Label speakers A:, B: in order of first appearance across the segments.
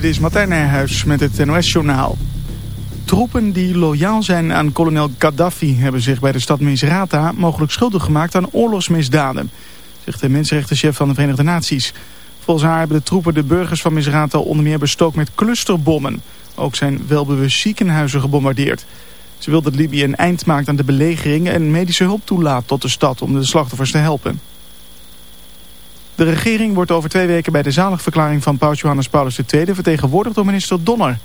A: Dit is Martijn Nijhuis met het NOS-journaal. Troepen die loyaal zijn aan kolonel Gaddafi hebben zich bij de stad Misrata mogelijk schuldig gemaakt aan oorlogsmisdaden, zegt de mensenrechtenchef van de Verenigde Naties. Volgens haar hebben de troepen de burgers van Misrata onder meer bestookt met clusterbommen. Ook zijn welbewust ziekenhuizen gebombardeerd. Ze wil dat Libië een eind maakt aan de belegering en medische hulp toelaat tot de stad om de slachtoffers te helpen. De regering wordt over twee weken bij de zaligverklaring van paus Johannes Paulus II vertegenwoordigd door minister Donner.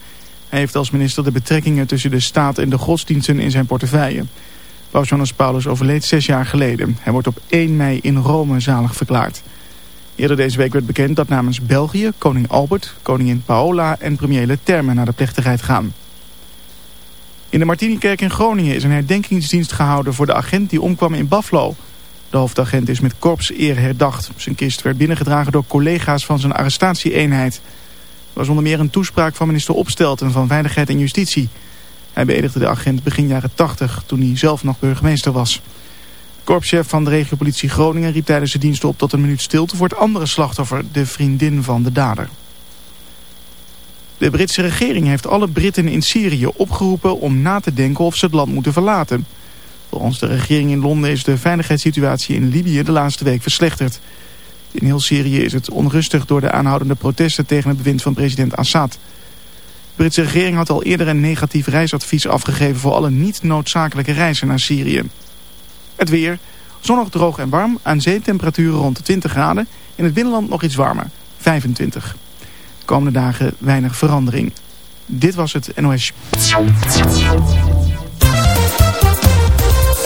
A: Hij heeft als minister de betrekkingen tussen de staat en de godsdiensten in zijn portefeuille. Paus Johannes Paulus overleed zes jaar geleden. Hij wordt op 1 mei in Rome zalig verklaard. Eerder deze week werd bekend dat namens België koning Albert, koningin Paola en premier Leterme naar de plechtigheid gaan. In de Martinikerk in Groningen is een herdenkingsdienst gehouden voor de agent die omkwam in Buffalo. De hoofdagent is met korpseer herdacht. Zijn kist werd binnengedragen door collega's van zijn arrestatieeenheid. Er was onder meer een toespraak van minister Opstelten van Veiligheid en Justitie. Hij beëdigde de agent begin jaren 80 toen hij zelf nog burgemeester was. korpschef van de regiopolitie Groningen riep tijdens de dienst op tot een minuut stilte voor het andere slachtoffer, de vriendin van de dader. De Britse regering heeft alle Britten in Syrië opgeroepen om na te denken of ze het land moeten verlaten. Volgens de regering in Londen is de veiligheidssituatie in Libië de laatste week verslechterd. In heel Syrië is het onrustig door de aanhoudende protesten tegen het bewind van president Assad. De Britse regering had al eerder een negatief reisadvies afgegeven voor alle niet noodzakelijke reizen naar Syrië. Het weer, zonnig, droog en warm, aan zeetemperaturen rond de 20 graden, in het binnenland nog iets warmer, 25. De komende dagen weinig verandering. Dit was het NOS.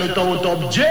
B: Selection without objection.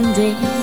C: Sunday.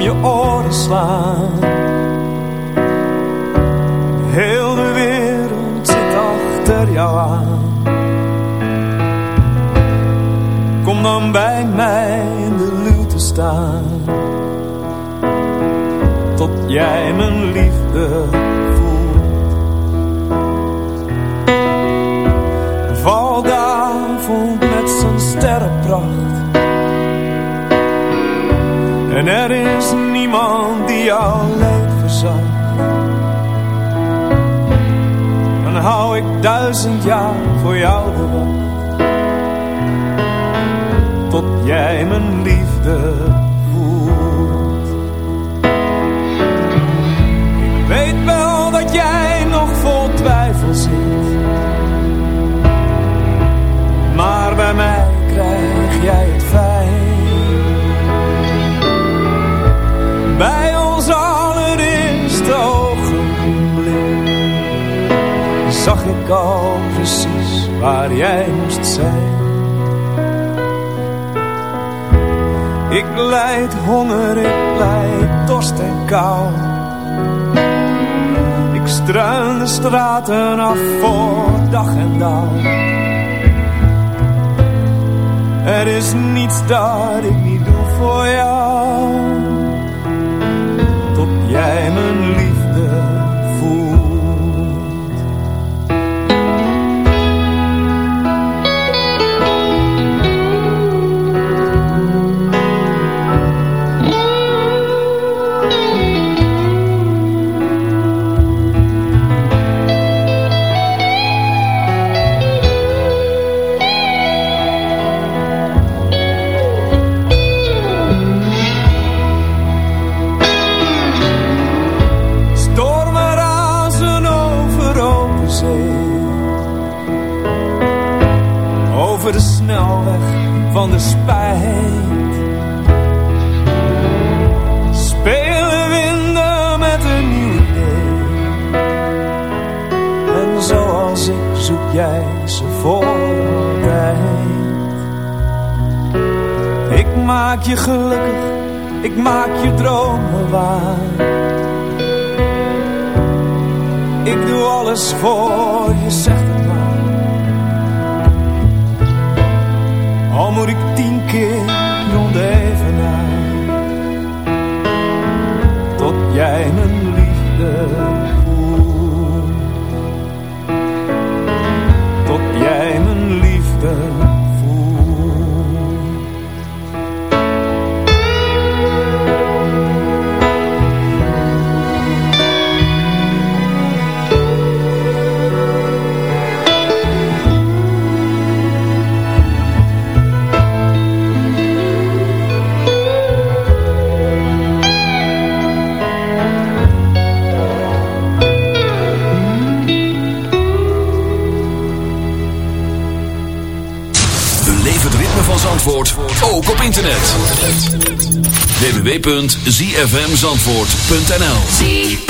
D: Je oren slaan. Heel de wereld zit achter jou aan. Kom dan bij mij in de luwte staan. Tot jij mijn liefde voelt. Valdavond met zijn sterrenpracht. En er is niemand die jou leed verzacht. Dan hou ik duizend jaar voor jou wacht. Tot jij mijn liefde voelt. Ik weet wel dat jij nog vol twijfel zit. Maar bij mij krijg jij het fijn. Bij ons allereerste ogenblik Zag ik al precies waar jij moest zijn. Ik leid honger, ik leid dorst en kou. Ik struin de straten af voor dag en dauw Er is niets dat ik niet doe voor jou Tot
E: www.zfmzandvoort.nl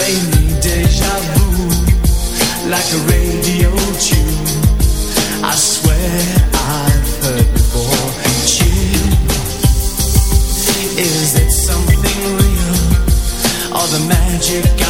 F: play deja vu like a radio tune. I
G: swear I've heard before. Chill. Is it something real or the magic?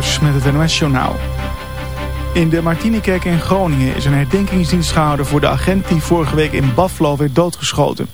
D: Met het
A: NOS-journaal. In de Martinikerk in Groningen is een herdenkingsdienst gehouden voor de agent die vorige week in Buffalo werd doodgeschoten.